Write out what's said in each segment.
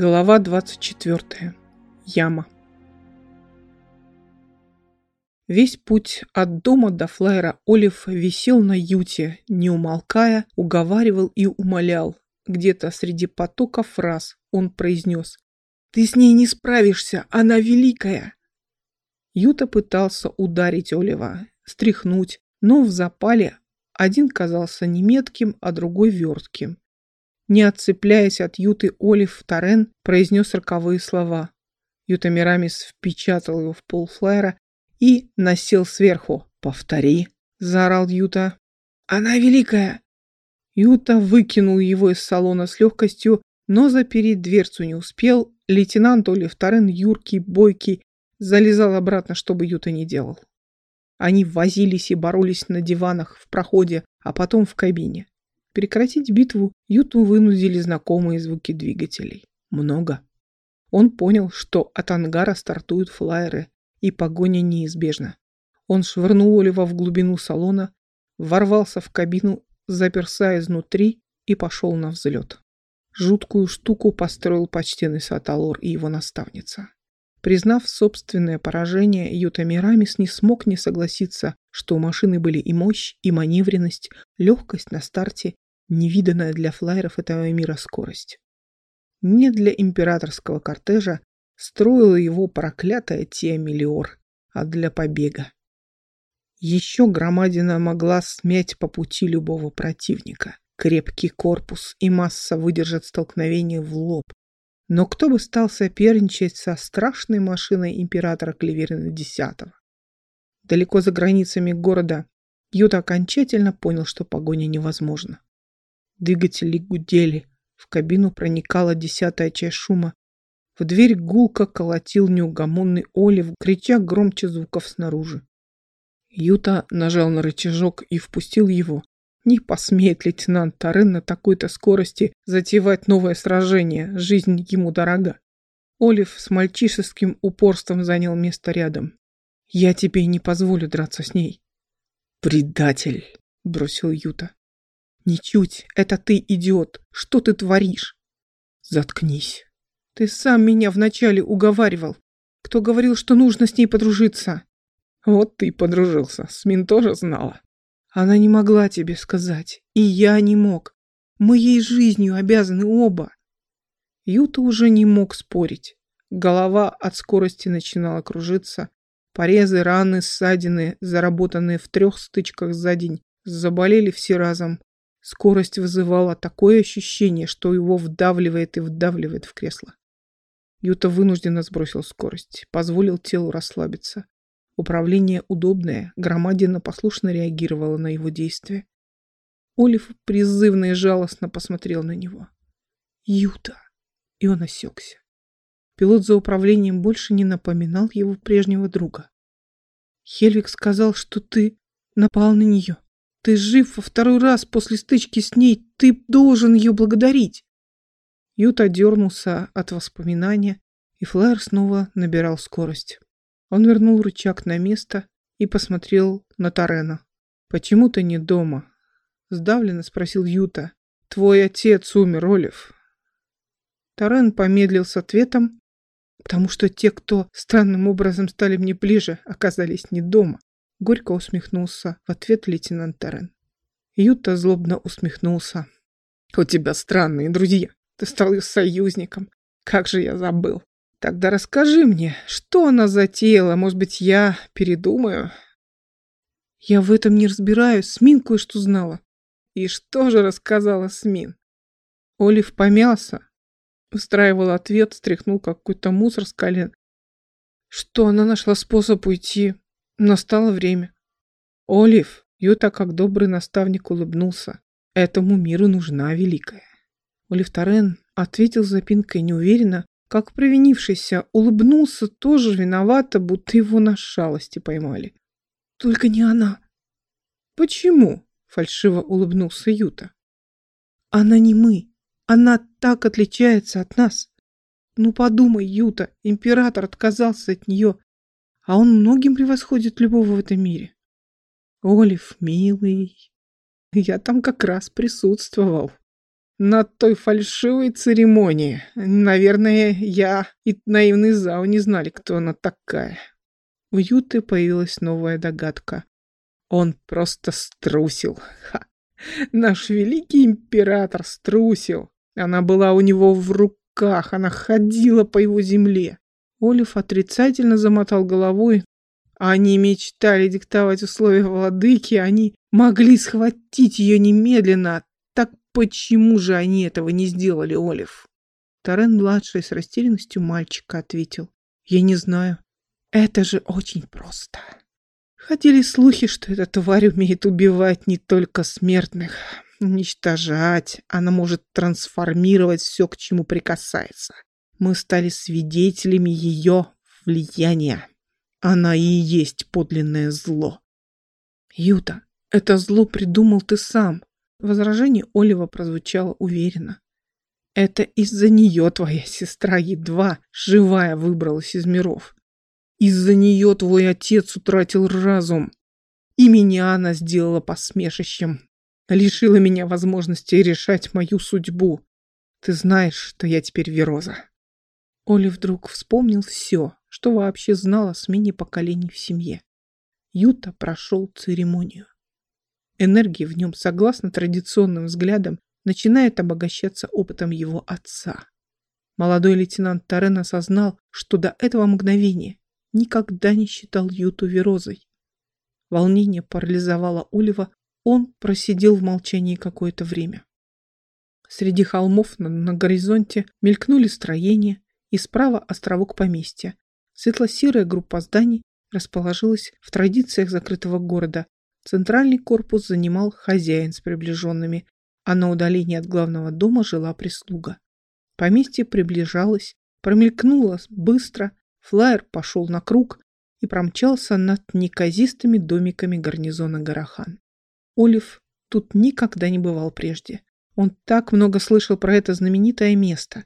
Глава 24. Яма. Весь путь от дома до флайера Олив висел на юте, не умолкая, уговаривал и умолял. Где-то среди потока фраз он произнес «Ты с ней не справишься, она великая!» Юта пытался ударить Олива, стряхнуть, но в запале один казался неметким, а другой вертким. Не отцепляясь от Юты, Олив Торрен произнес роковые слова. Юта Мирамис впечатал его в пол флайера и насел сверху. «Повтори!» – заорал Юта. «Она великая!» Юта выкинул его из салона с легкостью, но запереть дверцу не успел. Лейтенант Олив Торрен, юркий, бойкий, залезал обратно, чтобы Юта не делал. Они возились и боролись на диванах в проходе, а потом в кабине. Прекратить битву Юту вынудили знакомые звуки двигателей. Много. Он понял, что от ангара стартуют флайеры, и погоня неизбежна. Он швырнул Олива в глубину салона, ворвался в кабину, заперся изнутри и пошел на взлет. Жуткую штуку построил почтенный Саталор и его наставница. Признав собственное поражение, Юта Мирамис не смог не согласиться, что у машины были и мощь, и маневренность, легкость на старте невиданная для флайеров этого мира скорость. Не для императорского кортежа строила его проклятая Тиамелиор, а для побега. Еще громадина могла смять по пути любого противника. Крепкий корпус и масса выдержат столкновение в лоб. Но кто бы стал соперничать со страшной машиной императора Клеверина X? Далеко за границами города Юта окончательно понял, что погоня невозможна. Двигатели гудели. В кабину проникала десятая часть шума. В дверь гулко колотил неугомонный Олив, крича громче звуков снаружи. Юта нажал на рычажок и впустил его. Не посмеет лейтенант Тарен на такой-то скорости затевать новое сражение, жизнь ему дорога. Олив с мальчишеским упорством занял место рядом. «Я тебе не позволю драться с ней». «Предатель!» — бросил Юта. Ничуть, это ты идиот. Что ты творишь? Заткнись. Ты сам меня вначале уговаривал. Кто говорил, что нужно с ней подружиться? Вот ты подружился. Смин тоже знала. Она не могла тебе сказать. И я не мог. Мы ей жизнью обязаны оба. Юта уже не мог спорить. Голова от скорости начинала кружиться. Порезы, раны, ссадины, заработанные в трех стычках за день, заболели все разом. Скорость вызывала такое ощущение, что его вдавливает и вдавливает в кресло. Юта вынужденно сбросил скорость, позволил телу расслабиться. Управление удобное, громадина послушно реагировала на его действия. Олив призывно и жалостно посмотрел на него. «Юта!» И он осекся. Пилот за управлением больше не напоминал его прежнего друга. «Хельвик сказал, что ты напал на нее». Ты жив во второй раз после стычки с ней. Ты должен ее благодарить. Юта дернулся от воспоминания, и флайер снова набирал скорость. Он вернул рычаг на место и посмотрел на Тарена. «Почему ты не дома?» Сдавленно спросил Юта. «Твой отец умер, Олив». Тарен помедлил с ответом, потому что те, кто странным образом стали мне ближе, оказались не дома. Горько усмехнулся в ответ лейтенант Терен. Юта злобно усмехнулся. «У тебя странные друзья. Ты стал их союзником. Как же я забыл. Тогда расскажи мне, что она затеяла? Может быть, я передумаю?» «Я в этом не разбираюсь. Смин кое-что знала». «И что же рассказала Смин?» Олив помялся, устраивал ответ, стряхнул какой-то мусор с колен. Что она нашла способ уйти Настало время. Олив, Юта, как добрый наставник, улыбнулся. Этому миру нужна великая. Олив Торрен ответил запинкой неуверенно, как провинившийся, улыбнулся тоже виновато, будто его на шалости поймали. Только не она. Почему? Фальшиво улыбнулся Юта. Она не мы. Она так отличается от нас. Ну подумай, Юта, император отказался от нее, а он многим превосходит любого в этом мире. Олив, милый, я там как раз присутствовал. на той фальшивой церемонии. Наверное, я и наивный Зао не знали, кто она такая. У Юты появилась новая догадка. Он просто струсил. Ха. Наш великий император струсил. Она была у него в руках, она ходила по его земле. Олив отрицательно замотал головой. Они мечтали диктовать условия владыки, они могли схватить ее немедленно. Так почему же они этого не сделали, Олив? Тарен-младший с растерянностью мальчика ответил. Я не знаю. Это же очень просто. Ходили слухи, что эта тварь умеет убивать не только смертных, уничтожать. Она может трансформировать все, к чему прикасается. Мы стали свидетелями ее влияния. Она и есть подлинное зло. Юта, это зло придумал ты сам. Возражение Олива прозвучало уверенно. Это из-за нее твоя сестра едва живая выбралась из миров. Из-за нее твой отец утратил разум. И меня она сделала посмешищем. Лишила меня возможности решать мою судьбу. Ты знаешь, что я теперь Вероза. Оля вдруг вспомнил все, что вообще знал о смене поколений в семье. Юта прошел церемонию. Энергия в нем, согласно традиционным взглядам, начинает обогащаться опытом его отца. Молодой лейтенант Тарен осознал, что до этого мгновения никогда не считал Юту Верозой. Волнение парализовало Олива, он просидел в молчании какое-то время. Среди холмов на, на горизонте мелькнули строения, и справа островок поместья. Светло-серая группа зданий расположилась в традициях закрытого города. Центральный корпус занимал хозяин с приближенными, а на удалении от главного дома жила прислуга. Поместье приближалось, промелькнуло быстро, Флайер пошел на круг и промчался над неказистыми домиками гарнизона Гарахан. Олив тут никогда не бывал прежде. Он так много слышал про это знаменитое место.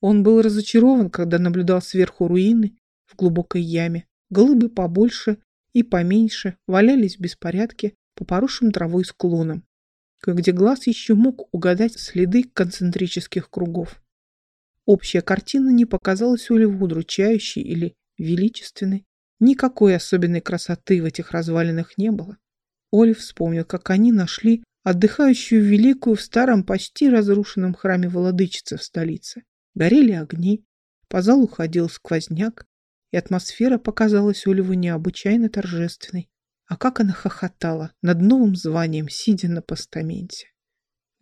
Он был разочарован, когда наблюдал сверху руины в глубокой яме. Голубы побольше и поменьше валялись в беспорядке по поросшим травой склонам, где глаз еще мог угадать следы концентрических кругов. Общая картина не показалась Оливу удручающей или величественной. Никакой особенной красоты в этих развалинах не было. Олив вспомнил, как они нашли отдыхающую великую в старом почти разрушенном храме владычицы в столице. Горели огни, по залу ходил сквозняк, и атмосфера показалась Оливу необычайно торжественной. А как она хохотала над новым званием, сидя на постаменте.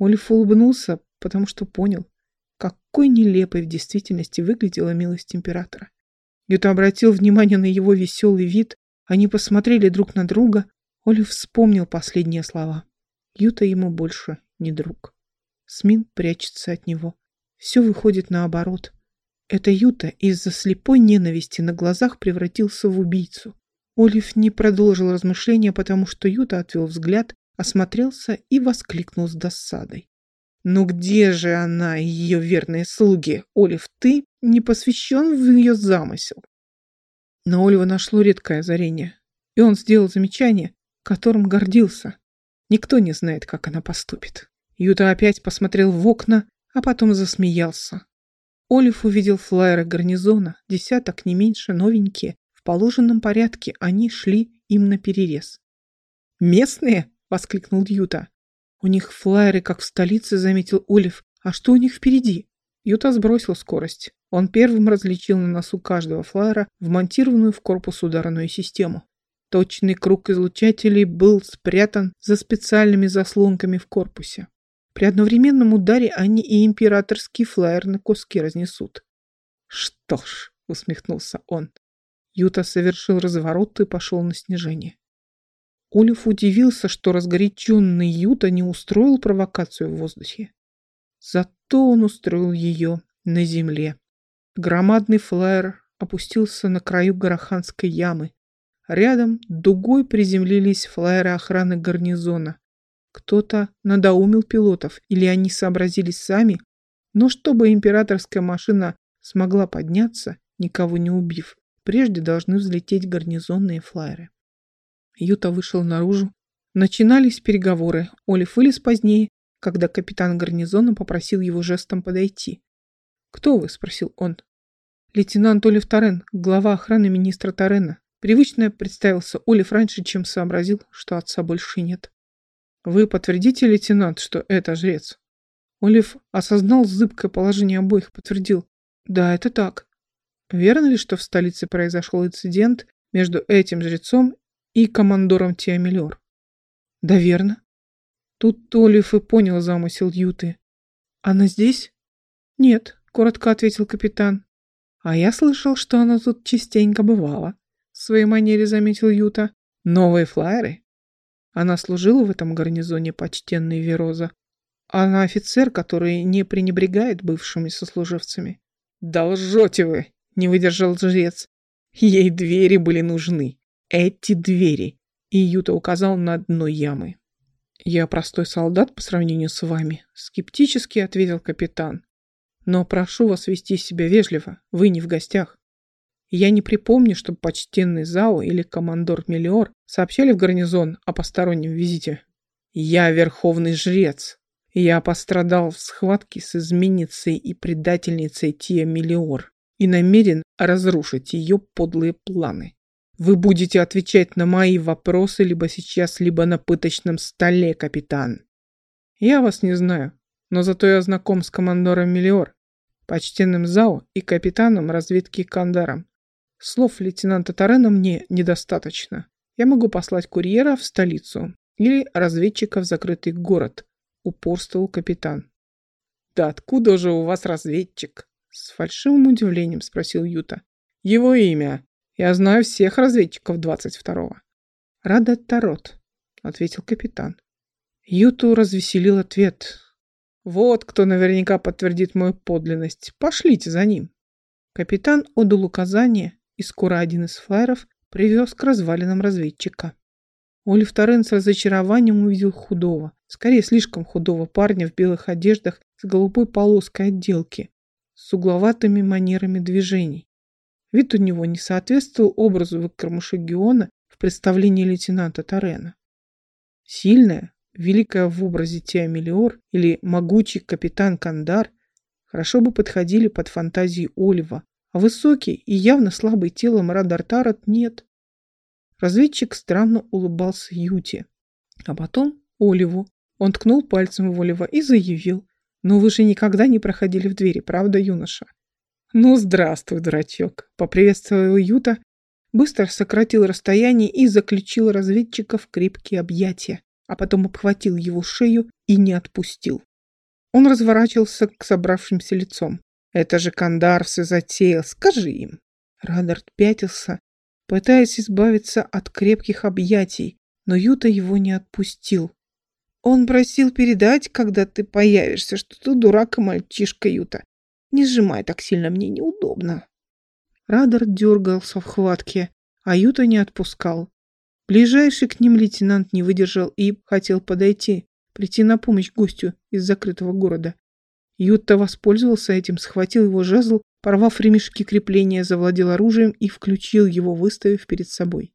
Олив улыбнулся, потому что понял, какой нелепой в действительности выглядела милость императора. Юта обратил внимание на его веселый вид. Они посмотрели друг на друга. Олив вспомнил последние слова. Юта ему больше не друг. Смин прячется от него. Все выходит наоборот. Это Юта из-за слепой ненависти на глазах превратился в убийцу. Олив не продолжил размышления, потому что Юта отвел взгляд, осмотрелся и воскликнул с досадой. «Ну где же она и ее верные слуги? Олив, ты не посвящен в ее замысел?» На Олива нашло редкое озарение, и он сделал замечание, которым гордился. Никто не знает, как она поступит. Юта опять посмотрел в окна, а потом засмеялся. Олив увидел флайеры гарнизона, десяток не меньше, новенькие. В положенном порядке они шли им на перерез. «Местные?» — воскликнул Юта. «У них флайеры, как в столице», — заметил Олив. «А что у них впереди?» Юта сбросил скорость. Он первым различил на носу каждого флайера вмонтированную в корпус ударную систему. Точный круг излучателей был спрятан за специальными заслонками в корпусе. При одновременном ударе они и императорский флайер на куски разнесут. «Что ж», — усмехнулся он. Юта совершил разворот и пошел на снижение. Олив удивился, что разгоряченный Юта не устроил провокацию в воздухе. Зато он устроил ее на земле. Громадный флайер опустился на краю Гараханской ямы. Рядом дугой приземлились флайеры охраны гарнизона. Кто-то надоумил пилотов, или они сообразили сами, но чтобы императорская машина смогла подняться, никого не убив, прежде должны взлететь гарнизонные флайеры. Юта вышел наружу. Начинались переговоры. Олив вылез позднее когда капитан гарнизона попросил его жестом подойти. «Кто вы?» – спросил он. «Лейтенант Олив Торрен, глава охраны министра Торрена». Привычно представился Олив раньше, чем сообразил, что отца больше нет. «Вы подтвердите, лейтенант, что это жрец?» Олив осознал зыбкое положение обоих, подтвердил. «Да, это так». Верно ли, что в столице произошел инцидент между этим жрецом и командором Тиамелер? Да верно. Тут Олив и понял замысел Юты. Она здесь? Нет, коротко ответил капитан. А я слышал, что она тут частенько бывала. В своей манере заметил Юта. Новые флайеры? Она служила в этом гарнизоне почтенной Вероза. Она офицер, который не пренебрегает бывшими сослуживцами. Да лжете вы, не выдержал жрец. Ей двери были нужны. Эти двери. И Юта указал на дно ямы. «Я простой солдат по сравнению с вами», — скептически ответил капитан. «Но прошу вас вести себя вежливо, вы не в гостях. Я не припомню, чтобы почтенный Зао или командор Мелиор сообщали в гарнизон о постороннем визите. Я верховный жрец. Я пострадал в схватке с изменницей и предательницей Тия Мелиор и намерен разрушить ее подлые планы. Вы будете отвечать на мои вопросы либо сейчас, либо на пыточном столе, капитан. Я вас не знаю, но зато я знаком с командором Мелиор, почтенным ЗАО и капитаном разведки Кандаром. Слов лейтенанта Тарена мне недостаточно. Я могу послать курьера в столицу или разведчика в закрытый город, упорствовал капитан. Да откуда же у вас разведчик? С фальшивым удивлением спросил Юта. Его имя я знаю всех разведчиков 22-го. Рада Тарот, ответил капитан. Юту развеселил ответ. Вот кто наверняка подтвердит мою подлинность. Пошлите за ним. Капитан отдал указание, и скоро один из флайеров привез к развалинам разведчика. Олив Торрен с разочарованием увидел худого, скорее слишком худого парня в белых одеждах с голубой полоской отделки, с угловатыми манерами движений. Вид у него не соответствовал образу Викармашагиона в представлении лейтенанта Тарена. Сильная, великая в образе Теомелиор или могучий капитан Кандар хорошо бы подходили под фантазии Олива, а высокий и явно слабый телом Радар Тарат нет. Разведчик странно улыбался Юте, а потом Оливу. Он ткнул пальцем в Олива и заявил, «Но вы же никогда не проходили в двери, правда, юноша?» «Ну, здравствуй, дурачок!» — поприветствовал Юта, быстро сократил расстояние и заключил разведчика в крепкие объятия, а потом обхватил его шею и не отпустил. Он разворачивался к собравшимся лицом. «Это же Кандарсы затеял, скажи им!» Радард пятился, пытаясь избавиться от крепких объятий, но Юта его не отпустил. Он просил передать, когда ты появишься, что ты дурак и мальчишка Юта. Не сжимай так сильно, мне неудобно. Радар дергался в хватке, а Юта не отпускал. Ближайший к ним лейтенант не выдержал и хотел подойти, прийти на помощь гостю из закрытого города. Юта воспользовался этим, схватил его жезл, порвав ремешки крепления, завладел оружием и включил его, выставив перед собой.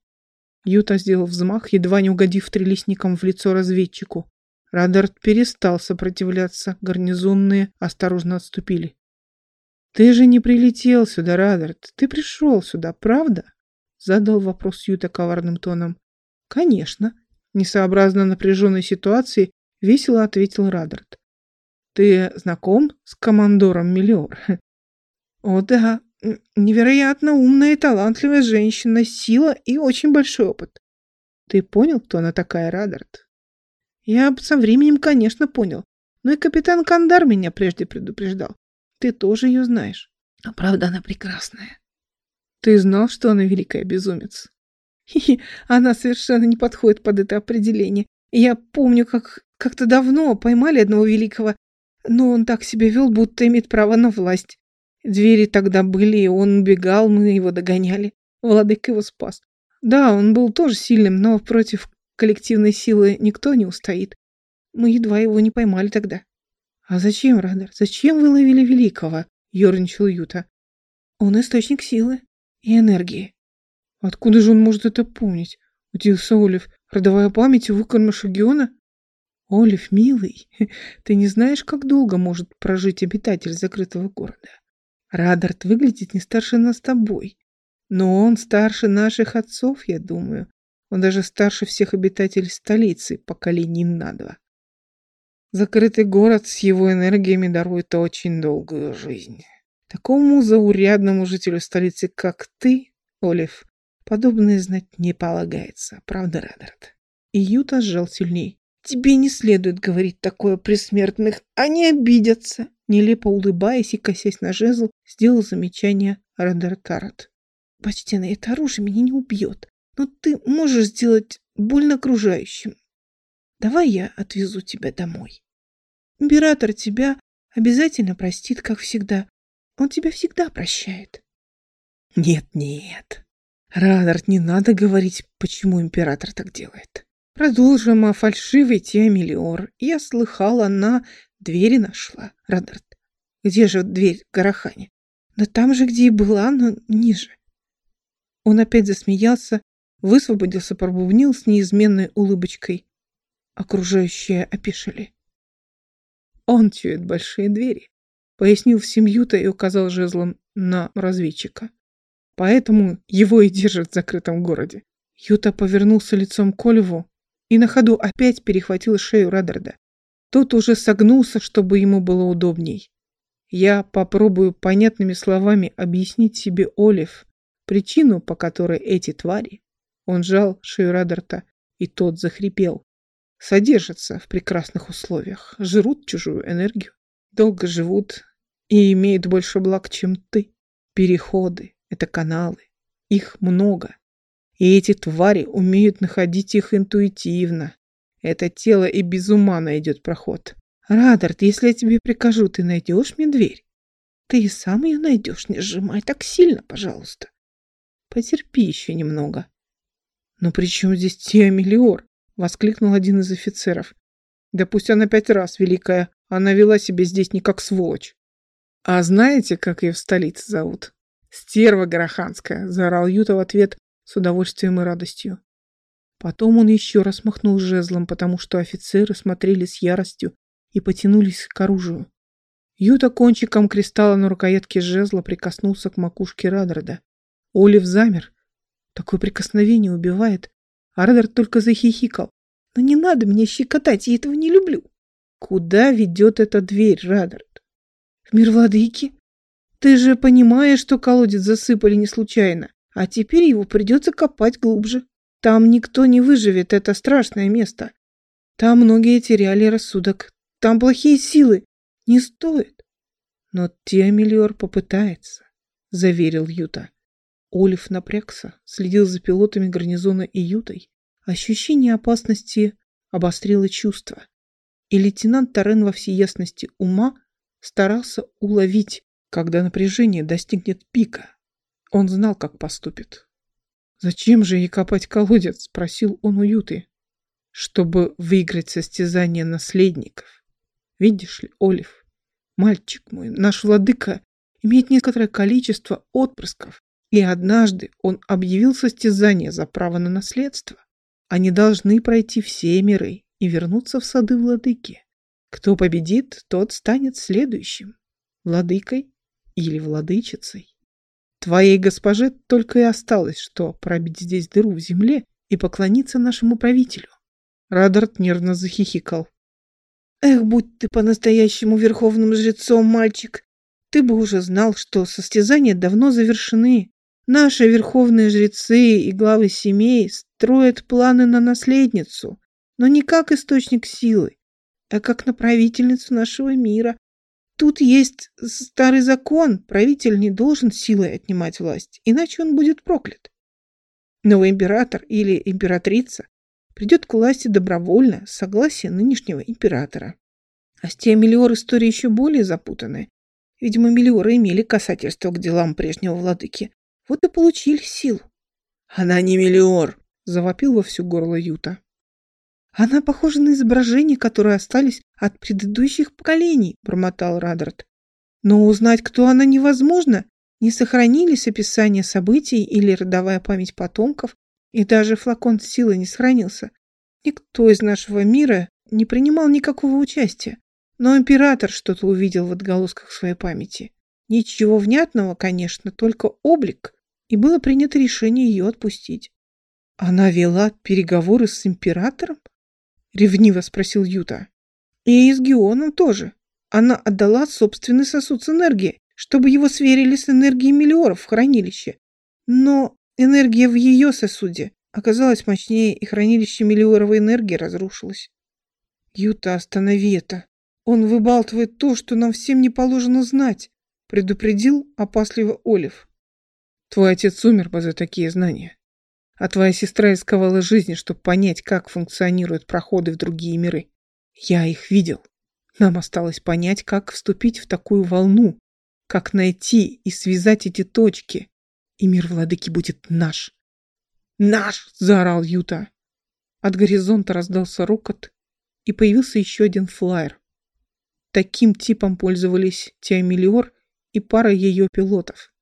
Юта сделал взмах, едва не угодив трелисником в лицо разведчику. Радард перестал сопротивляться, гарнизонные осторожно отступили. «Ты же не прилетел сюда, Радард. Ты пришел сюда, правда?» Задал вопрос Юта коварным тоном. «Конечно». Несообразно напряженной ситуации весело ответил Радард. «Ты знаком с командором Миллиор?» «О да, невероятно умная и талантливая женщина, сила и очень большой опыт. Ты понял, кто она такая, Радард?» «Я со временем, конечно, понял. Но и капитан Кандар меня прежде предупреждал. Ты тоже ее знаешь. А правда, она прекрасная. Ты знал, что она великая безумец? Хи-хи, она совершенно не подходит под это определение. Я помню, как как-то давно поймали одного великого, но он так себя вел, будто имеет право на власть. Двери тогда были, он убегал, мы его догоняли. Владыка его спас. Да, он был тоже сильным, но против коллективной силы никто не устоит. Мы едва его не поймали тогда. «А зачем, Радар? Зачем вы ловили Великого?» — ерничал Юта. «Он источник силы и энергии». «Откуда же он может это помнить?» — удивился Олив. «Родовая память у Выкарма Шагиона?» Олив, милый, ты не знаешь, как долго может прожить обитатель закрытого города? Радарт выглядит не старше нас с тобой. Но он старше наших отцов, я думаю. Он даже старше всех обитателей столицы поколений на два. Закрытый город с его энергиями дарует очень долгую жизнь. Такому заурядному жителю столицы, как ты, Олив, подобное знать не полагается. Правда, Радарт? И Юта сжал сильней. Тебе не следует говорить такое при смертных, они обидятся. Нелепо улыбаясь и косясь на жезл, сделал замечание Радертарат. Почтенный, это оружие меня не убьет, но ты можешь сделать больно окружающим. Давай я отвезу тебя домой. Император тебя обязательно простит, как всегда. Он тебя всегда прощает. Нет, нет. Радарт, не надо говорить, почему император так делает. Продолжим о фальшивой теме Леор. Я слыхала, она двери нашла, Радарт. Где же дверь в Гарахане? Да там же, где и была, но ниже. Он опять засмеялся, высвободился, пробубнил с неизменной улыбочкой. Окружающие опешили. Он чует большие двери, пояснил в семью-то и указал жезлом на разведчика. Поэтому его и держат в закрытом городе. Юта повернулся лицом к Оливу, и на ходу опять перехватил шею Радарда. Тот уже согнулся, чтобы ему было удобней. Я попробую понятными словами объяснить себе Олив причину, по которой эти твари, он жал шею Радарта, и тот захрипел, содержатся в прекрасных условиях, жрут чужую энергию, долго живут и имеют больше благ, чем ты. Переходы — это каналы, их много, и эти твари умеют находить их интуитивно. Это тело и без ума найдет проход. Радард, если я тебе прикажу, ты найдешь мне дверь? Ты и сам ее найдешь, не сжимай так сильно, пожалуйста. Потерпи еще немного. Но при чем здесь Теомелиор? Воскликнул один из офицеров. Да пусть она пять раз великая. Она вела себя здесь не как сволочь. А знаете, как ее в столице зовут? Стерва Гороханская, заорал Юта в ответ, с удовольствием и радостью. Потом он еще раз махнул жезлом, потому что офицеры смотрели с яростью и потянулись к оружию. Юта кончиком кристалла на рукоятке жезла прикоснулся к макушке Радерда. Олив замер. Такое прикосновение убивает. А Радерд только захихикал. «Но не надо меня щекотать, я этого не люблю». «Куда ведет эта дверь, Радерд?» «В мир владыки. Ты же понимаешь, что колодец засыпали не случайно. А теперь его придется копать глубже. Там никто не выживет, это страшное место. Там многие теряли рассудок. Там плохие силы. Не стоит. Но Теомелиор попытается, заверил Юта. Олив напрягся, следил за пилотами гарнизона и Ютой. Ощущение опасности обострило чувство. И лейтенант Торрен во всей ясности ума старался уловить, когда напряжение достигнет пика, он знал, как поступит. «Зачем же ей копать колодец?» – спросил он у Юты. «Чтобы выиграть состязание наследников. Видишь ли, Олив, мальчик мой, наш владыка имеет некоторое количество отпрысков, и однажды он объявил состязание за право на наследство. Они должны пройти все миры и вернуться в сады владыки. Кто победит, тот станет следующим, владыкой или владычицей. Твоей госпоже только и осталось, что пробить здесь дыру в земле и поклониться нашему правителю. Радарт нервно захихикал. Эх, будь ты по-настоящему верховным жрецом, мальчик, ты бы уже знал, что состязания давно завершены. Наши верховные жрецы и главы семей строят планы на наследницу, но не как источник силы, а как на правительницу нашего мира, Тут есть старый закон, правитель не должен силой отнимать власть, иначе он будет проклят. Новый император или императрица придет к власти добровольно, с согласия нынешнего императора. А с тем Мелиор история еще более запутанная. Видимо, Мелиоры имели касательство к делам прежнего владыки. Вот и получили силу. «Она не Мелиор!» – завопил во всю горло Юта. Она похожа на изображения, которые остались от предыдущих поколений, бормотал Радарт. Но узнать, кто она, невозможно. Не сохранились описания событий или родовая память потомков, и даже флакон силы не сохранился. Никто из нашего мира не принимал никакого участия, но император что-то увидел в отголосках своей памяти. Ничего внятного, конечно, только облик, и было принято решение ее отпустить. Она вела переговоры с императором? Ревниво спросил Юта. И с Геоном тоже. Она отдала собственный сосуд с энергией, чтобы его сверили с энергией миллиоров в хранилище. Но энергия в ее сосуде оказалась мощнее, и хранилище миллиоровой энергии разрушилось. Юта, останови это. Он выбалтывает то, что нам всем не положено знать, предупредил опасливо Олив. Твой отец умер бы за такие знания. А твоя сестра рисковала жизни, чтобы понять, как функционируют проходы в другие миры. Я их видел. Нам осталось понять, как вступить в такую волну, как найти и связать эти точки, и мир владыки будет наш. «Наш!» — заорал Юта. От горизонта раздался рокот, и появился еще один флайер. Таким типом пользовались Теомелиор и пара ее пилотов.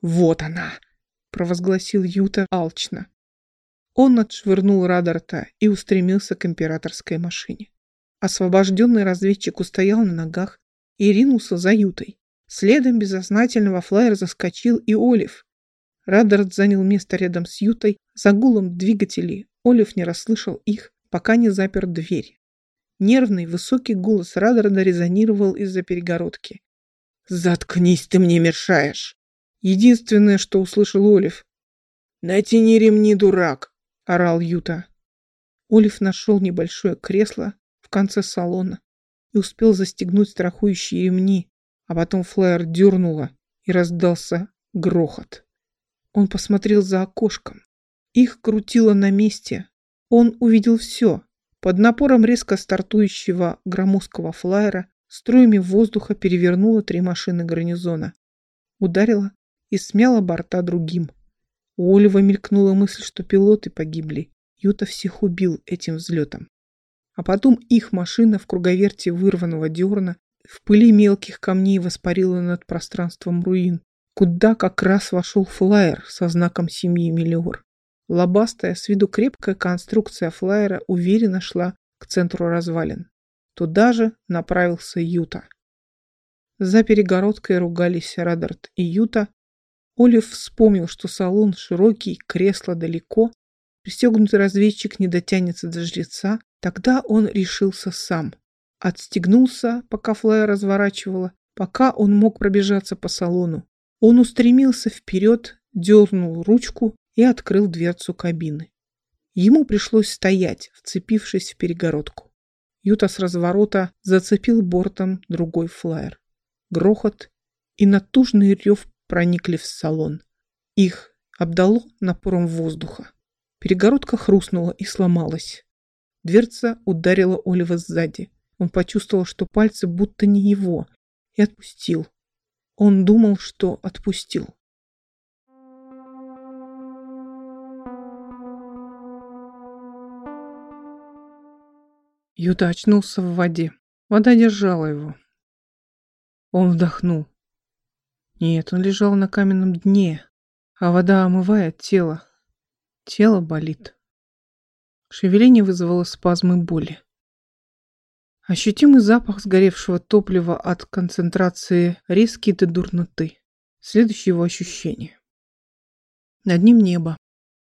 «Вот она!» — провозгласил Юта алчно. Он отшвырнул Радарта и устремился к императорской машине. Освобожденный разведчик устоял на ногах и ринулся за Ютой. Следом безосновательно во флайер заскочил и Олив. Радарт занял место рядом с Ютой. За гулом двигателей Олив не расслышал их, пока не запер дверь. Нервный, высокий голос Радарда резонировал из-за перегородки. «Заткнись, ты мне мешаешь!» Единственное, что услышал Олив. «Натяни ремни, дурак!» — орал Юта. Олив нашел небольшое кресло в конце салона и успел застегнуть страхующие ремни, а потом флайер дернуло и раздался грохот. Он посмотрел за окошком. Их крутило на месте. Он увидел все. Под напором резко стартующего громоздкого флайера струями воздуха перевернуло три машины гарнизона. Ударило и смяло борта другим. У Олива мелькнула мысль, что пилоты погибли. Юта всех убил этим взлетом. А потом их машина в круговерте вырванного дерна в пыли мелких камней воспарила над пространством руин, куда как раз вошел флайер со знаком семьи Миллиор. Лобастая, с виду крепкая конструкция флайера уверенно шла к центру развалин. Туда же направился Юта. За перегородкой ругались Радарт и Юта. Олив вспомнил, что салон широкий, кресло далеко, пристегнутый разведчик не дотянется до жреца. Тогда он решился сам. Отстегнулся, пока флайер разворачивала, пока он мог пробежаться по салону. Он устремился вперед, дернул ручку и открыл дверцу кабины. Ему пришлось стоять, вцепившись в перегородку. Юта с разворота зацепил бортом другой флайер. Грохот и натужный рев проникли в салон. Их обдало напором воздуха. Перегородка хрустнула и сломалась. Дверца ударила Олива сзади. Он почувствовал, что пальцы будто не его, и отпустил. Он думал, что отпустил. Юта очнулся в воде. Вода держала его. Он вдохнул. Нет, он лежал на каменном дне, а вода омывает тело. Тело болит. Шевеление вызвало спазмы боли. Ощутимый запах сгоревшего топлива от концентрации резкий до дурноты. Следующее его ощущение. Над ним небо.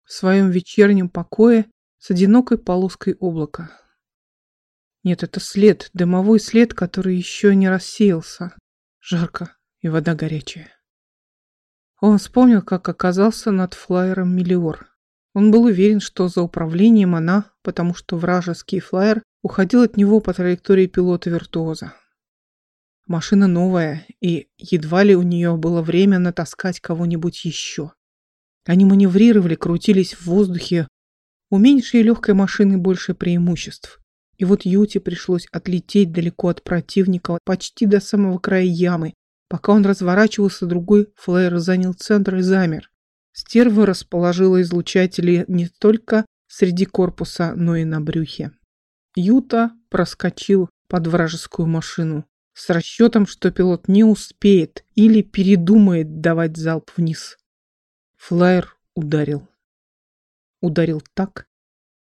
В своем вечернем покое с одинокой полоской облака. Нет, это след, дымовой след, который еще не рассеялся. Жарко и вода горячая. Он вспомнил, как оказался над флайером Мелиор. Он был уверен, что за управлением она, потому что вражеский флайер уходил от него по траектории пилота-виртуоза. Машина новая, и едва ли у нее было время натаскать кого-нибудь еще. Они маневрировали, крутились в воздухе. У меньшей легкой машины больше преимуществ. И вот Юте пришлось отлететь далеко от противника, почти до самого края ямы. Пока он разворачивался, другой флайер занял центр и замер. Стерва расположила излучатели не только среди корпуса, но и на брюхе. Юта проскочил под вражескую машину с расчетом, что пилот не успеет или передумает давать залп вниз. Флайер ударил. Ударил так,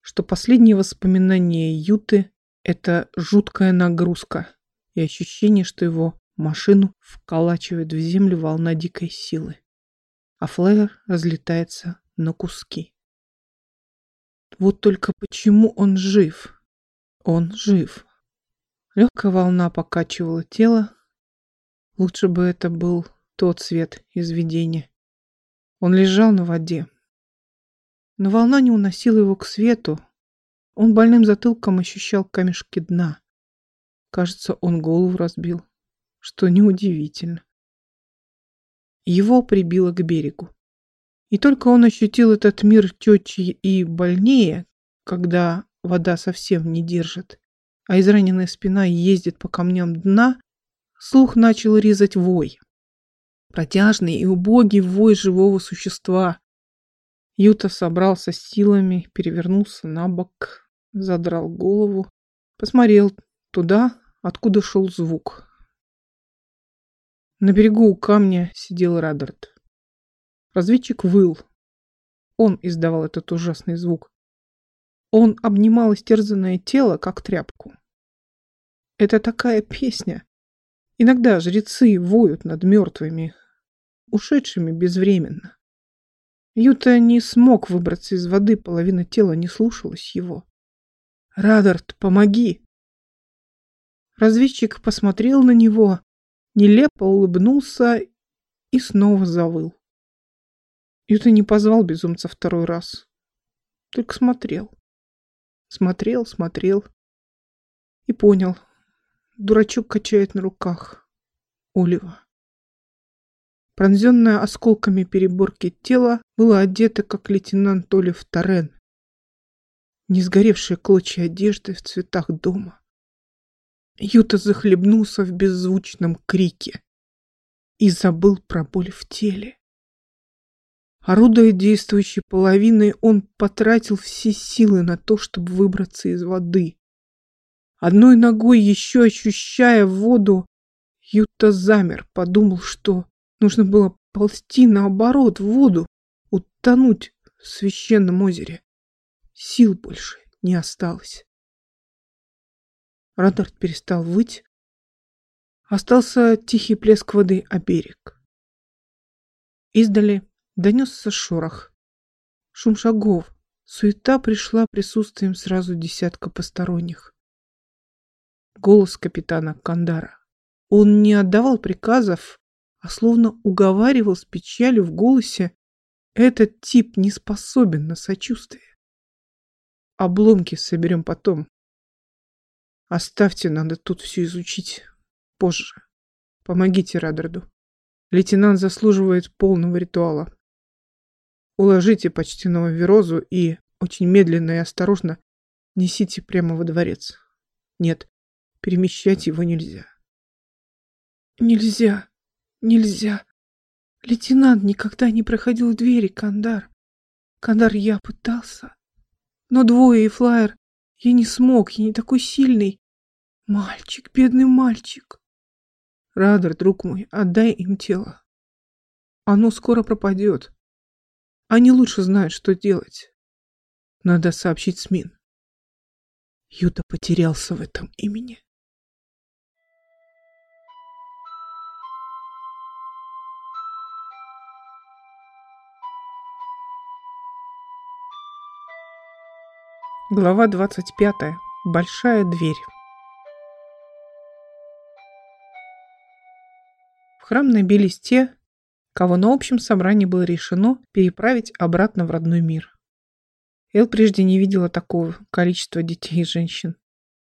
что последние воспоминания Юты Это жуткая нагрузка и ощущение, что его машину вколачивает в землю волна дикой силы, а флайер разлетается на куски. Вот только почему он жив? Он жив. Легкая волна покачивала тело. Лучше бы это был тот свет из видения. Он лежал на воде. Но волна не уносила его к свету. Он больным затылком ощущал камешки дна. Кажется, он голову разбил, что неудивительно. Его прибило к берегу. И только он ощутил этот мир четче и больнее, когда вода совсем не держит, а израненная спина ездит по камням дна, слух начал резать вой. Протяжный и убогий вой живого существа. Юта собрался с силами, перевернулся на бок, задрал голову, посмотрел туда, откуда шел звук. На берегу у камня сидел Радард. Разведчик выл. Он издавал этот ужасный звук. Он обнимал истерзанное тело, как тряпку. Это такая песня. Иногда жрецы воют над мертвыми, ушедшими безвременно. Юта не смог выбраться из воды, половина тела не слушалась его. «Радард, помоги!» Разведчик посмотрел на него, нелепо улыбнулся и снова завыл. Юта не позвал безумца второй раз. Только смотрел. Смотрел, смотрел. И понял. Дурачок качает на руках. Олива. Пронзенное осколками переборки тело было одето, как лейтенант Олив Торрен. Не сгоревшие клочья одежды в цветах дома. Юта захлебнулся в беззвучном крике и забыл про боль в теле. Орудуя действующей половиной, он потратил все силы на то, чтобы выбраться из воды. Одной ногой еще ощущая воду, Юта замер, подумал, что нужно было ползти наоборот в воду, утонуть в священном озере. Сил больше не осталось. Радард перестал выть. Остался тихий плеск воды о берег. Издали Донесся шорох. Шум шагов. Суета пришла присутствием сразу десятка посторонних. Голос капитана Кандара. Он не отдавал приказов, а словно уговаривал с печалью в голосе. Этот тип не способен на сочувствие. Обломки соберем потом. Оставьте, надо тут все изучить позже. Помогите Радраду. Лейтенант заслуживает полного ритуала. Уложите почтенного Верозу и, очень медленно и осторожно, несите прямо во дворец. Нет, перемещать его нельзя. Нельзя, нельзя. Лейтенант никогда не проходил двери, Кандар. Кандар, я пытался. Но двое и флайер. Я не смог, я не такой сильный. Мальчик, бедный мальчик. Радар, друг мой, отдай им тело. Оно скоро пропадет. Они лучше знают, что делать. Надо сообщить СМИН. Юта потерялся в этом имени. Глава 25. Большая дверь. В храм набились те, кого на общем собрании было решено переправить обратно в родной мир. Эл прежде не видела такого количества детей и женщин.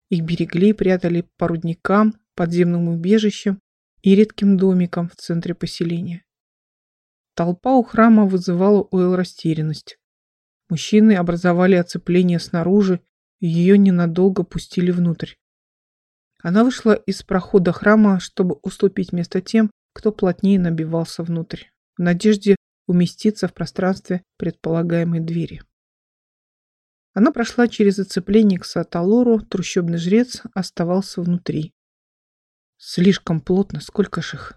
Их берегли и прятали по рудникам, подземным убежищам и редким домикам в центре поселения. Толпа у храма вызывала у Эл растерянность. Мужчины образовали оцепление снаружи, и ее ненадолго пустили внутрь. Она вышла из прохода храма, чтобы уступить место тем, кто плотнее набивался внутрь, в надежде уместиться в пространстве предполагаемой двери. Она прошла через оцепление к Саталору, трущобный жрец оставался внутри. Слишком плотно, сколько ж их?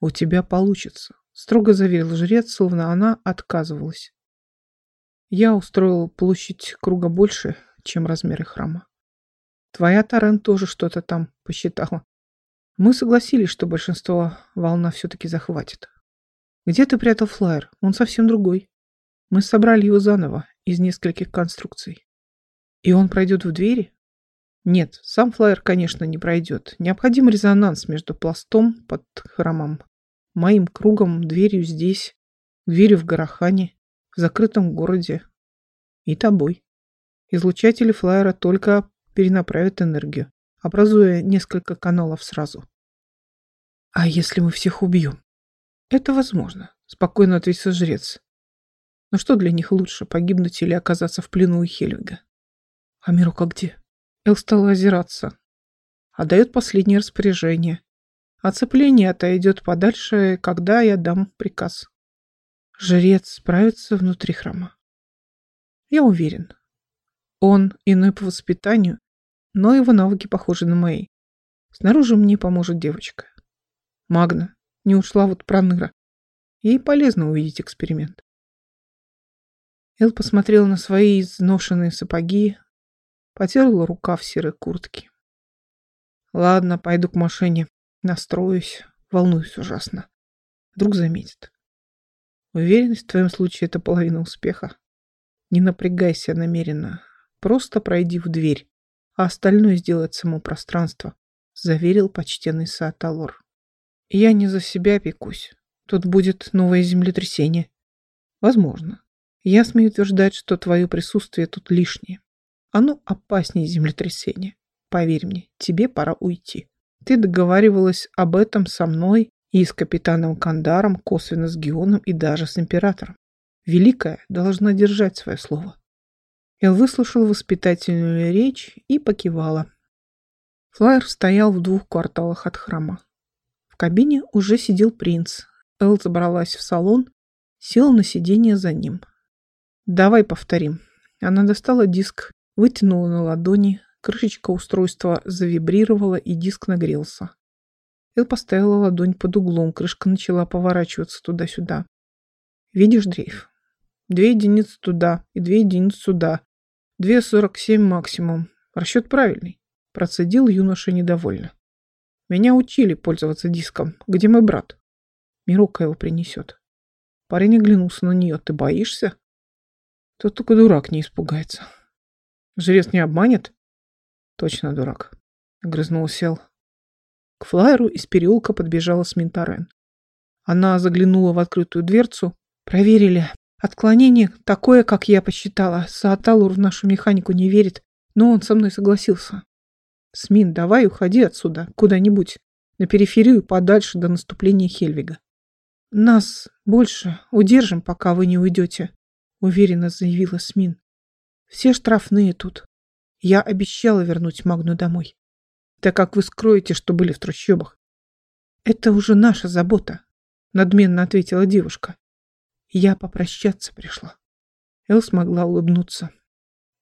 У тебя получится, строго заверил жрец, словно она отказывалась. Я устроил площадь круга больше, чем размеры храма. Твоя Тарен тоже что-то там посчитала. Мы согласились, что большинство волна все-таки захватит. Где ты прятал флайер? Он совсем другой. Мы собрали его заново, из нескольких конструкций. И он пройдет в двери? Нет, сам флайер, конечно, не пройдет. Необходим резонанс между пластом под храмом, моим кругом, дверью здесь, дверью в Гарахане, в закрытом городе и тобой. Излучатели флайера только перенаправят энергию, образуя несколько каналов сразу. А если мы всех убьем? Это возможно, спокойно ответил жрец. Но что для них лучше, погибнуть или оказаться в плену у Хельвига? А Мирука где? Эл стала озираться. Отдает последнее распоряжение. Оцепление отойдет подальше, когда я дам приказ. Жрец справится внутри храма. Я уверен. Он иной по воспитанию, но его навыки похожи на мои. Снаружи мне поможет девочка. Магна не ушла вот проныра. Ей полезно увидеть эксперимент. Эл посмотрел на свои изношенные сапоги, потерла рукав серой куртки. Ладно, пойду к машине. Настроюсь. Волнуюсь ужасно. Вдруг заметит. Уверенность в твоем случае это половина успеха. Не напрягайся намеренно. Просто пройди в дверь, а остальное сделает само пространство, заверил почтенный Сааталор. Я не за себя пекусь. Тут будет новое землетрясение. Возможно. Я смею утверждать, что твое присутствие тут лишнее. Оно опаснее землетрясения. Поверь мне, тебе пора уйти. Ты договаривалась об этом со мной и с капитаном Кандаром, косвенно с Геоном и даже с императором. Великая должна держать свое слово. Эл выслушал воспитательную речь и покивала. Флайер стоял в двух кварталах от храма. В кабине уже сидел принц. Эл забралась в салон, села на сиденье за ним. «Давай повторим». Она достала диск, вытянула на ладони, крышечка устройства завибрировала и диск нагрелся. Эл поставила ладонь под углом, крышка начала поворачиваться туда-сюда. «Видишь дрейф? Две единицы туда и две единицы сюда. Две сорок семь максимум. Расчет правильный», – процедил юноша недовольно. «Меня учили пользоваться диском. Где мой брат?» Мирока его принесет. Парень оглянулся на нее. «Ты боишься?» Тут только дурак не испугается. Жрец не обманет? Точно дурак. Огрызнул сел. К флайеру из переулка подбежала Сминтарен. Она заглянула в открытую дверцу. Проверили. Отклонение такое, как я посчитала. Сааталур в нашу механику не верит, но он со мной согласился. Смин, давай уходи отсюда, куда-нибудь, на периферию подальше до наступления Хельвига. Нас больше удержим, пока вы не уйдете уверенно заявила Смин. Все штрафные тут. Я обещала вернуть Магну домой. Так как вы скроете, что были в трущобах. Это уже наша забота, надменно ответила девушка. Я попрощаться пришла. Эл смогла улыбнуться.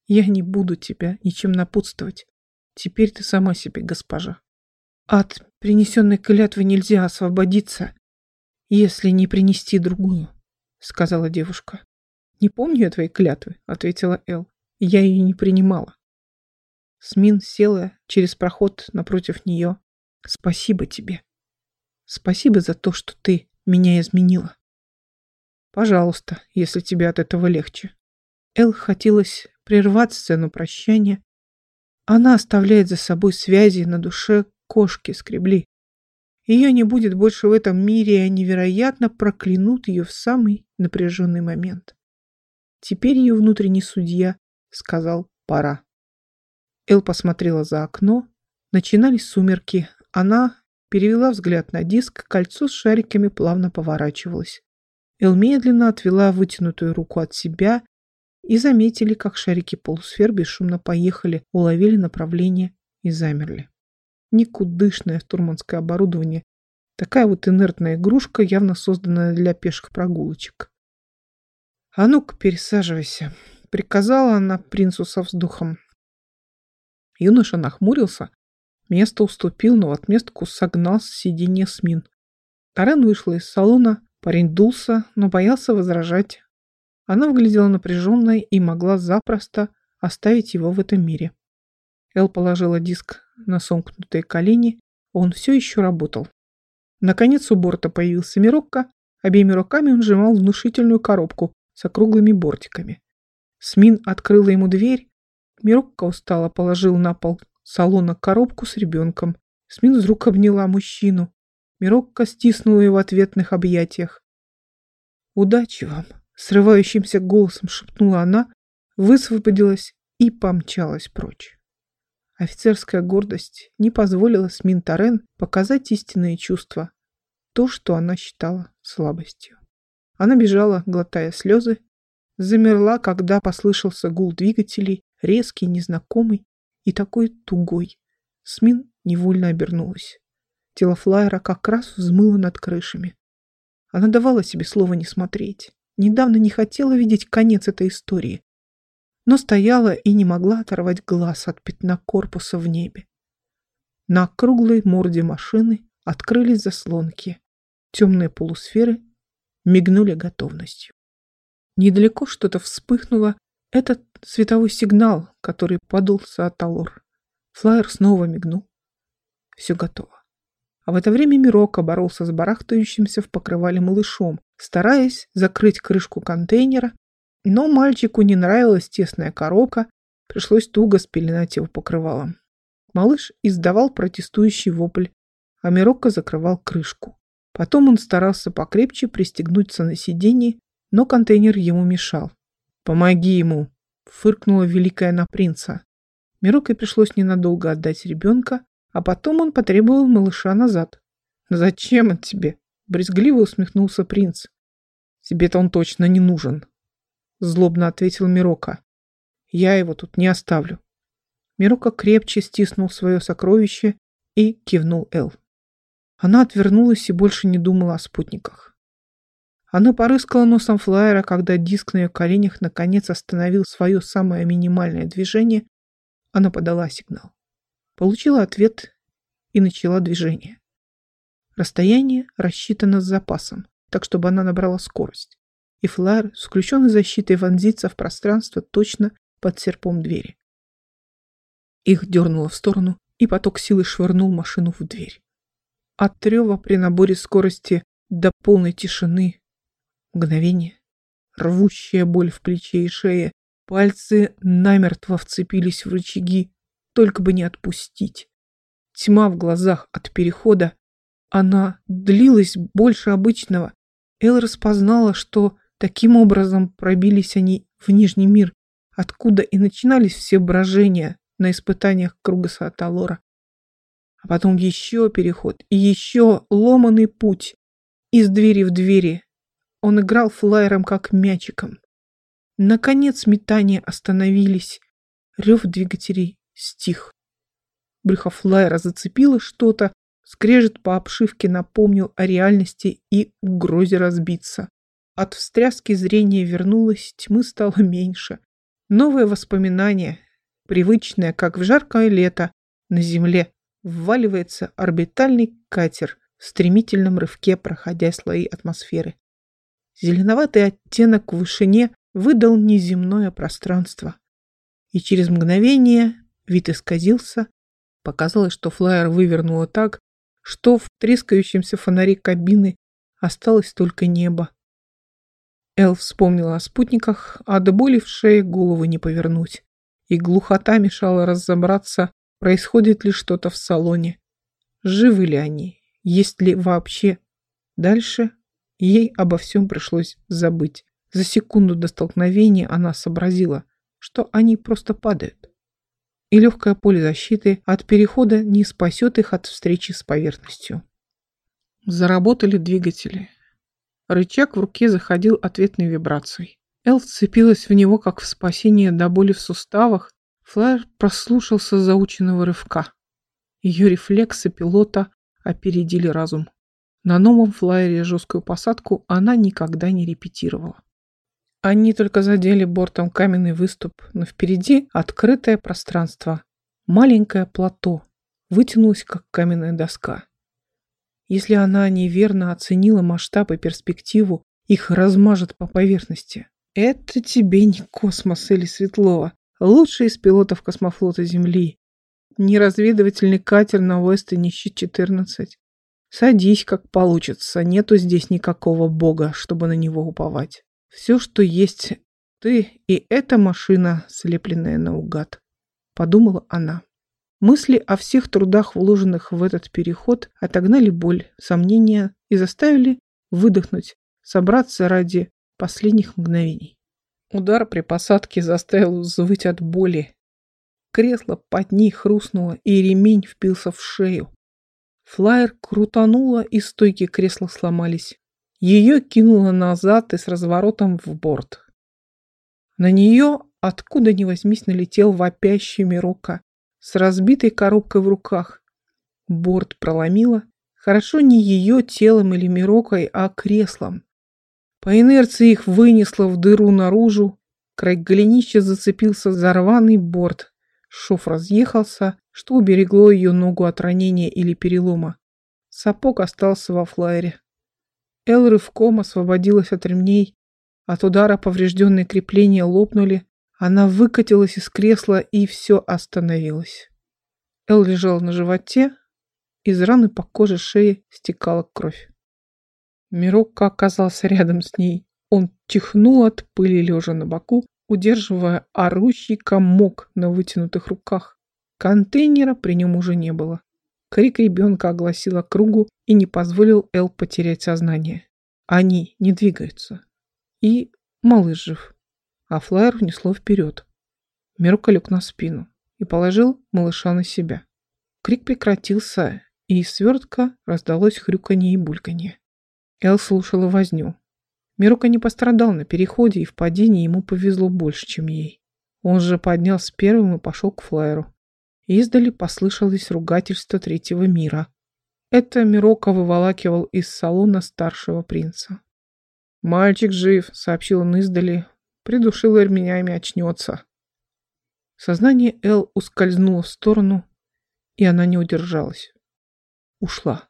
Я не буду тебя ничем напутствовать. Теперь ты сама себе госпожа. От принесенной клятвы нельзя освободиться, если не принести другую, сказала девушка. «Не помню я твоей клятвы», — ответила Эл. «Я ее не принимала». Смин села через проход напротив нее. «Спасибо тебе. Спасибо за то, что ты меня изменила. Пожалуйста, если тебе от этого легче». Эл хотелось прервать сцену прощания. Она оставляет за собой связи на душе кошки скребли. Ее не будет больше в этом мире, и они, вероятно, проклянут ее в самый напряженный момент. Теперь ее внутренний судья сказал «пора». Эл посмотрела за окно. Начинались сумерки. Она перевела взгляд на диск, кольцо с шариками плавно поворачивалось. Эл медленно отвела вытянутую руку от себя и заметили, как шарики полусфер бесшумно поехали, уловили направление и замерли. Никудышное штурманское оборудование. Такая вот инертная игрушка, явно созданная для пеших прогулочек. «А ну-ка, пересаживайся», — приказала она принцу со вздохом. Юноша нахмурился, место уступил, но в отместку согнал с сиденья Смин. Тарен вышла из салона, парень дулся, но боялся возражать. Она выглядела напряженной и могла запросто оставить его в этом мире. Эл положила диск на сомкнутые колени. Он все еще работал. Наконец у борта появился Мирокко. Обеими руками он сжимал внушительную коробку с округлыми бортиками. Смин открыла ему дверь. Мирокко устало положил на пол салона коробку с ребенком. Смин вдруг обняла мужчину. Мирокко стиснула его в ответных объятиях. «Удачи вам!» — срывающимся голосом шепнула она, высвободилась и помчалась прочь. Офицерская гордость не позволила Смин Тарен показать истинные чувства, то, что она считала слабостью. Она бежала, глотая слезы, замерла, когда послышался гул двигателей, резкий, незнакомый и такой тугой. Смин невольно обернулась. Тело флайера как раз взмыло над крышами. Она давала себе слово не смотреть. Недавно не хотела видеть конец этой истории, но стояла и не могла оторвать глаз от пятна корпуса в небе. На круглой морде машины открылись заслонки. Темные полусферы мигнули готовностью. Недалеко что-то вспыхнуло. Это световой сигнал, который подулся от Алор. Флайер снова мигнул. Все готово. А в это время Мирока боролся с барахтающимся в покрывале малышом, стараясь закрыть крышку контейнера, но мальчику не нравилась тесная коробка, пришлось туго спеленать его покрывалом. Малыш издавал протестующий вопль, а Мирока закрывал крышку. Потом он старался покрепче пристегнуться на сиденье, но контейнер ему мешал. «Помоги ему!» — фыркнула великая на принца. Мирокой пришлось ненадолго отдать ребенка, а потом он потребовал малыша назад. «Зачем он тебе?» — брезгливо усмехнулся принц. «Тебе-то он точно не нужен», — злобно ответил Мирока. «Я его тут не оставлю». Мирока крепче стиснул свое сокровище и кивнул Эл. Она отвернулась и больше не думала о спутниках. Она порыскала носом флайера, когда диск на ее коленях наконец остановил свое самое минимальное движение. Она подала сигнал. Получила ответ и начала движение. Расстояние рассчитано с запасом, так чтобы она набрала скорость. И флайер с включенной защитой вонзится в пространство точно под серпом двери. Их дернуло в сторону, и поток силы швырнул машину в дверь. От трева при наборе скорости до полной тишины. Мгновение. Рвущая боль в плече и шее. Пальцы намертво вцепились в рычаги, только бы не отпустить. Тьма в глазах от перехода. Она длилась больше обычного. Эл распознала, что таким образом пробились они в Нижний мир, откуда и начинались все брожения на испытаниях круга Сааталора. А потом еще переход и еще ломаный путь из двери в двери. Он играл флайером как мячиком. Наконец метания остановились. Рев двигателей стих. Брюхо флайера зацепило что-то, скрежет по обшивке напомнил о реальности и угрозе разбиться. От встряски зрение вернулось, тьмы стало меньше. Новое воспоминание, привычное, как в жаркое лето, на земле, вваливается орбитальный катер в стремительном рывке, проходя слои атмосферы. Зеленоватый оттенок в вышине выдал неземное пространство. И через мгновение вид исказился, показалось, что флайер вывернуло так, что в трескающемся фонаре кабины осталось только небо. Эл вспомнила о спутниках, а до боли в шее голову не повернуть, и глухота мешала разобраться, Происходит ли что-то в салоне? Живы ли они? Есть ли вообще? Дальше ей обо всем пришлось забыть. За секунду до столкновения она сообразила, что они просто падают. И легкое поле защиты от перехода не спасет их от встречи с поверхностью. Заработали двигатели. Рычаг в руке заходил ответной вибрацией. Эл вцепилась в него, как в спасение до боли в суставах, Флайер прослушался заученного рывка. Ее рефлексы пилота опередили разум. На новом флайере жесткую посадку она никогда не репетировала. Они только задели бортом каменный выступ, но впереди открытое пространство. Маленькое плато вытянулось, как каменная доска. Если она неверно оценила масштаб и перспективу, их размажет по поверхности. Это тебе не космос или Светлова лучший из пилотов космофлота Земли. не разведывательный катер на Уэстоне Щит-14. Садись, как получится. Нету здесь никакого бога, чтобы на него уповать. Все, что есть, ты и эта машина, слепленная наугад. Подумала она. Мысли о всех трудах, вложенных в этот переход, отогнали боль, сомнения и заставили выдохнуть, собраться ради последних мгновений. Удар при посадке заставил взвыть от боли. Кресло под ней хрустнуло, и ремень впился в шею. Флайер крутануло, и стойки кресла сломались. Ее кинуло назад и с разворотом в борт. На нее, откуда ни возьмись, налетел вопящий Мирока с разбитой коробкой в руках. Борт проломило. Хорошо не ее телом или Мирокой, а креслом. По инерции их вынесло в дыру наружу. Край голенища зацепился за рваный борт. Шов разъехался, что уберегло ее ногу от ранения или перелома. Сапог остался во флайере. Эл рывком освободилась от ремней. От удара поврежденные крепления лопнули. Она выкатилась из кресла, и все остановилось. Эл лежал на животе. Из раны по коже шеи стекала кровь. Мирокко оказался рядом с ней. Он чихнул от пыли, лежа на боку, удерживая орущий комок на вытянутых руках. Контейнера при нем уже не было. Крик ребенка огласил округу и не позволил Эл потерять сознание. Они не двигаются. И малыш жив. А флайер внесло вперед. Мирука лег на спину и положил малыша на себя. Крик прекратился, и из свертка раздалось хрюканье и бульканье. Эл слушала возню. Мирука не пострадал на переходе, и в падении ему повезло больше, чем ей. Он же поднялся первым и пошел к флайеру. Издали послышалось ругательство третьего мира. Это Мирока выволакивал из салона старшего принца. «Мальчик жив», — сообщил он издали. «Придушил ремнями, очнется». Сознание Эл ускользнуло в сторону, и она не удержалась. Ушла.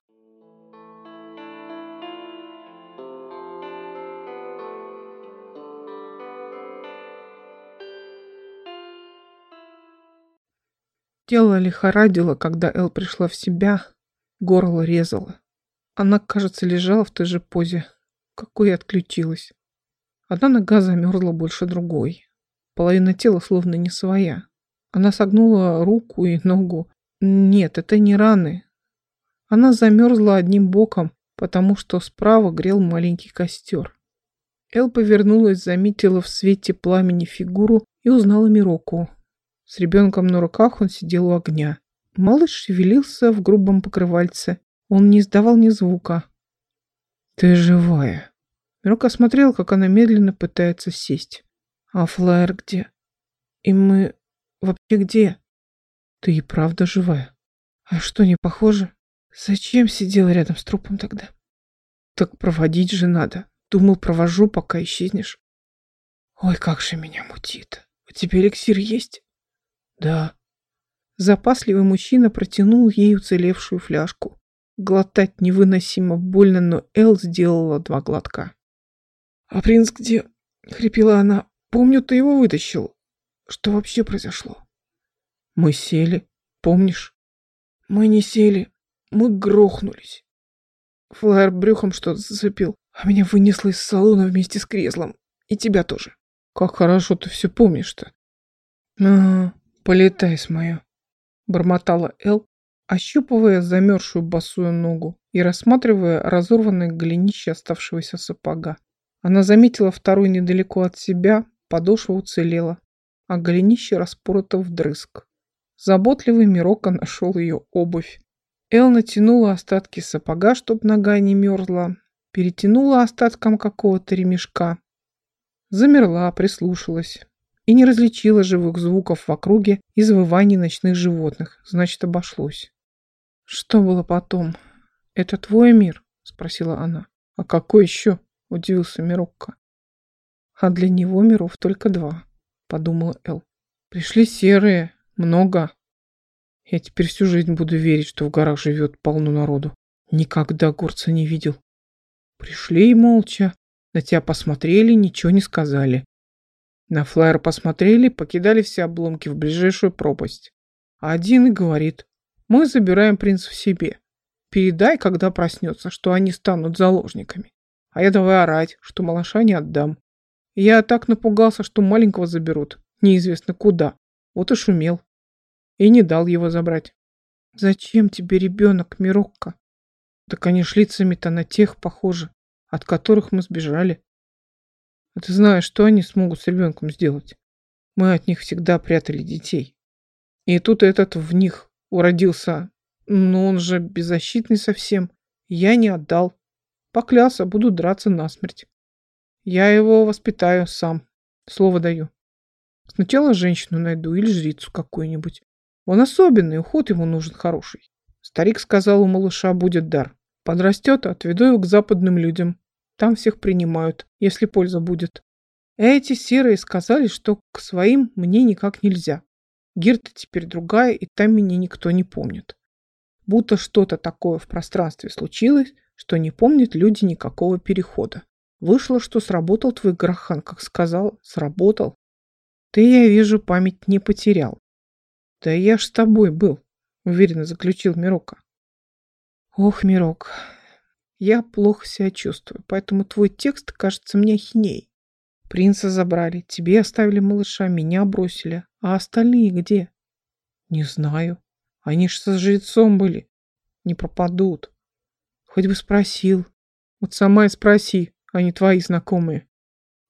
Тело лихорадило, когда Эл пришла в себя, горло резало. Она, кажется, лежала в той же позе, какой и отключилась. Одна нога замерзла больше другой. Половина тела словно не своя. Она согнула руку и ногу. Нет, это не раны. Она замерзла одним боком, потому что справа грел маленький костер. Эл повернулась, заметила в свете пламени фигуру и узнала Мироку. С ребенком на руках он сидел у огня. Малыш шевелился в грубом покрывальце. Он не издавал ни звука. «Ты живая». Мирока смотрел, как она медленно пытается сесть. «А флайер где? И мы вообще где?» «Ты и правда живая. А что, не похоже? Зачем сидела рядом с трупом тогда?» «Так проводить же надо. Думал, провожу, пока исчезнешь». «Ой, как же меня мутит. У тебя эликсир есть?» Да. Запасливый мужчина протянул ей уцелевшую фляжку. Глотать невыносимо больно, но Эл сделала два глотка. «А принц где?» — хрипела она. «Помню, ты его вытащил. Что вообще произошло?» «Мы сели. Помнишь?» «Мы не сели. Мы грохнулись. Флайер брюхом что-то зацепил, а меня вынесло из салона вместе с креслом. И тебя тоже. Как хорошо ты все помнишь-то. Ага, «Полетай с мою», — бормотала Эл, ощупывая замерзшую босую ногу и рассматривая разорванное голенище оставшегося сапога. Она заметила второй недалеко от себя, подошва уцелела, а голенище распорото вдрызг. Заботливый Мирока нашел ее обувь. Эл натянула остатки сапога, чтоб нога не мерзла, перетянула остатком какого-то ремешка. Замерла, прислушалась и не различила живых звуков в округе и завываний ночных животных, значит, обошлось. «Что было потом? Это твой мир?» — спросила она. «А какой еще?» — удивился Мирокко. «А для него миров только два», — подумала Эл. «Пришли серые, много. Я теперь всю жизнь буду верить, что в горах живет полно народу. Никогда горца не видел. Пришли молча, на тебя посмотрели, ничего не сказали. На флайер посмотрели, покидали все обломки в ближайшую пропасть. А один говорит, мы забираем принца в себе. Передай, когда проснется, что они станут заложниками. А я давай орать, что малыша не отдам. Я так напугался, что маленького заберут, неизвестно куда. Вот и шумел. И не дал его забрать. Зачем тебе ребенок, Мирокко? Так они ж лицами-то на тех похожи, от которых мы сбежали. А ты знаешь, что они смогут с ребенком сделать? Мы от них всегда прятали детей. И тут этот в них уродился. Но он же беззащитный совсем. Я не отдал. Поклялся, буду драться насмерть. Я его воспитаю сам. Слово даю. Сначала женщину найду или жрицу какую-нибудь. Он особенный, уход ему нужен хороший. Старик сказал, у малыша будет дар. Подрастет, отведу его к западным людям. Там всех принимают, если польза будет. Эти серые сказали, что к своим мне никак нельзя. Гирта теперь другая, и там меня никто не помнит. Будто что-то такое в пространстве случилось, что не помнят люди никакого перехода. Вышло, что сработал твой Грахан, как сказал, сработал. Ты, я вижу, память не потерял. Да я ж с тобой был, уверенно заключил Мирока. Ох, Мирок, я плохо себя чувствую, поэтому твой текст кажется мне ахиней. Принца забрали, тебе оставили малыша, меня бросили. А остальные где? Не знаю. Они ж со жрецом были. Не пропадут. Хоть бы спросил. Вот сама и спроси, а не твои знакомые.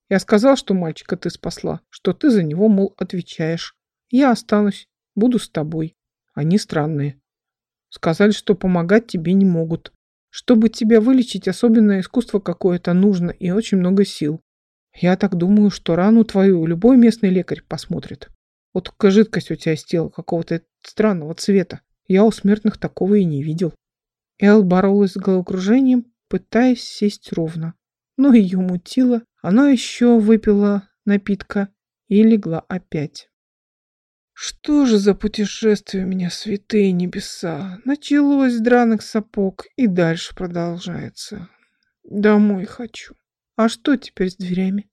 Я сказал, что мальчика ты спасла, что ты за него, мол, отвечаешь. Я останусь, буду с тобой. Они странные. Сказали, что помогать тебе не могут. Чтобы тебя вылечить, особенное искусство какое-то нужно и очень много сил. Я так думаю, что рану твою любой местный лекарь посмотрит. Вот только жидкость у тебя из тела какого-то странного цвета. Я у смертных такого и не видел. Эл боролась с головокружением, пытаясь сесть ровно. Но ее мутило. Она еще выпила напитка и легла опять. Что же за путешествие у меня, святые небеса? Началось с драных сапог и дальше продолжается. Домой хочу. А что теперь с дверями?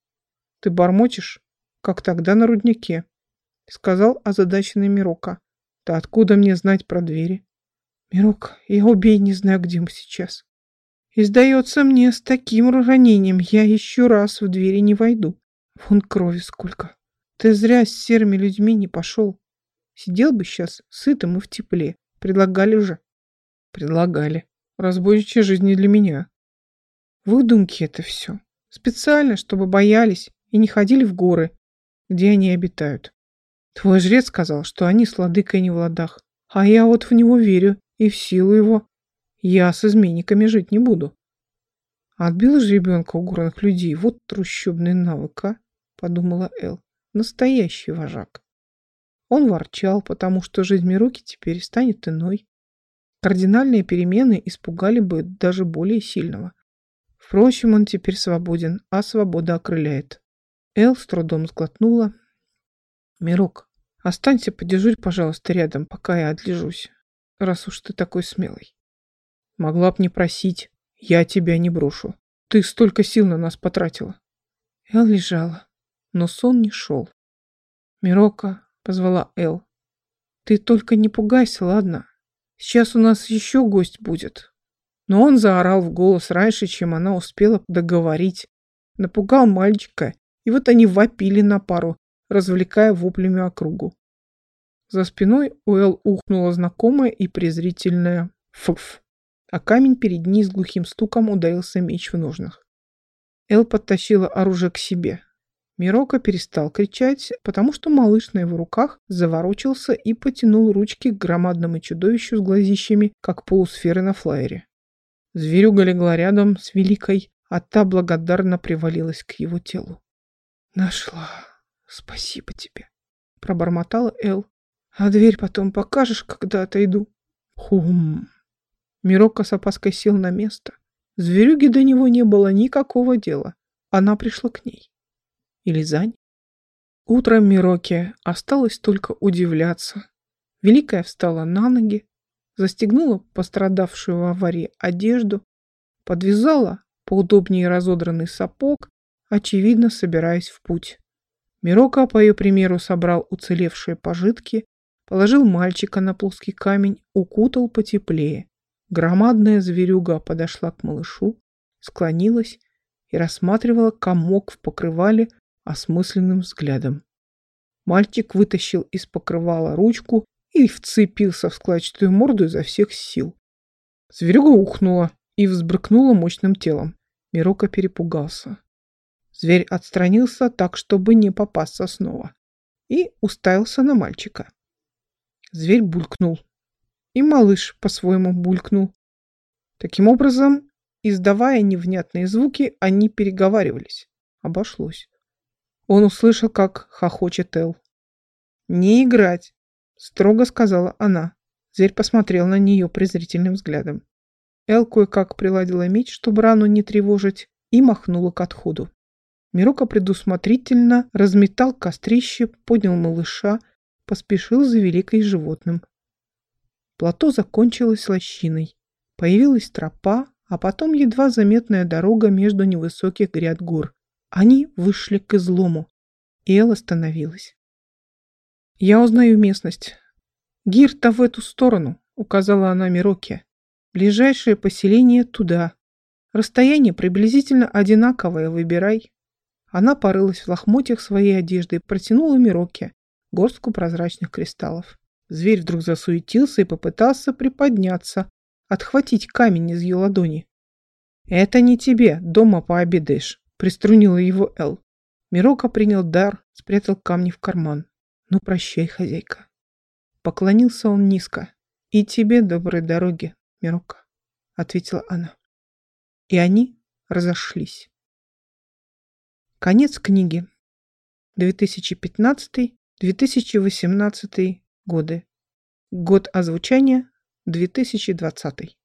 Ты бормочешь, как тогда на руднике, сказал озадаченный Мирока. Да откуда мне знать про двери? Мирок, я убей не знаю, где мы сейчас. И сдается мне, с таким ранением я еще раз в двери не войду. Вон крови сколько. Ты зря с серыми людьми не пошел. Сидел бы сейчас сытым и в тепле. Предлагали же. Предлагали. Разбойничья жизнь не для меня. Выдумки это все. Специально, чтобы боялись и не ходили в горы, где они обитают. Твой жрец сказал, что они с ладыкой не в ладах. А я вот в него верю и в силу его. Я с изменниками жить не буду. Отбил же ребенка у горных людей. Вот трущобный навык, а? Подумала Эл. Настоящий вожак. Он ворчал, потому что жизнь Мируки теперь станет иной. Кардинальные перемены испугали бы даже более сильного. Впрочем, он теперь свободен, а свобода окрыляет. Эл с трудом сглотнула. «Мирок, останься подежурь, пожалуйста, рядом, пока я отлежусь, раз уж ты такой смелый. Могла б не просить, я тебя не брошу. Ты столько сил на нас потратила». Эл лежала, но сон не шел. «Мирока», — позвала Эл, — «ты только не пугайся, ладно? Сейчас у нас еще гость будет, но он заорал в голос раньше, чем она успела договорить. Напугал мальчика, и вот они вопили на пару, развлекая воплями округу. За спиной у Эл ухнула знакомая и презрительная «фф», а камень перед ней с глухим стуком ударился меч в ножнах. Эл подтащила оружие к себе. Мирока перестал кричать, потому что малыш на его руках заворочился и потянул ручки к громадному чудовищу с глазищами, как полусферы на флайере. Зверюга легла рядом с Великой, а та благодарно привалилась к его телу. «Нашла. Спасибо тебе», — пробормотала Эл. «А дверь потом покажешь, когда отойду?» «Хум». Мирока с опаской сел на место. Зверюги до него не было никакого дела. Она пришла к ней. Или Зань? Утром Мироке осталось только удивляться. Великая встала на ноги, застегнула пострадавшую в аварии одежду, подвязала поудобнее разодранный сапог, очевидно, собираясь в путь. Мирока, по ее примеру, собрал уцелевшие пожитки, Положил мальчика на плоский камень, укутал потеплее. Громадная зверюга подошла к малышу, склонилась и рассматривала комок в покрывале осмысленным взглядом. Мальчик вытащил из покрывала ручку и вцепился в складчатую морду изо всех сил. Зверюга ухнула и взбрыкнула мощным телом. Мирока перепугался. Зверь отстранился так, чтобы не попасться снова, и уставился на мальчика. Зверь булькнул, и малыш по-своему булькнул. Таким образом, издавая невнятные звуки, они переговаривались. Обошлось. Он услышал, как хохочет Эл. «Не играть!» — строго сказала она. Зверь посмотрел на нее презрительным взглядом. Эл кое-как приладила меч, чтобы рану не тревожить, и махнула к отходу. Мирока предусмотрительно разметал кострище, поднял малыша, поспешил за великой животным. Плато закончилось лощиной. Появилась тропа, а потом едва заметная дорога между невысоких гряд гор. Они вышли к излому, Эл остановилась. «Я узнаю местность. Гирта в эту сторону», — указала она Мироке. «Ближайшее поселение туда. Расстояние приблизительно одинаковое, выбирай». Она порылась в лохмотьях своей одежды и протянула Мироке горстку прозрачных кристаллов. Зверь вдруг засуетился и попытался приподняться, отхватить камень из ее ладони. «Это не тебе, дома пообедаешь», — приструнила его Эл. Мирока принял дар, спрятал камни в карман. «Ну, прощай, хозяйка». Поклонился он низко. «И тебе доброй дороги, Мирока», — ответила она. И они разошлись. Конец книги. 2015-2018 годы. Год озвучания 2020.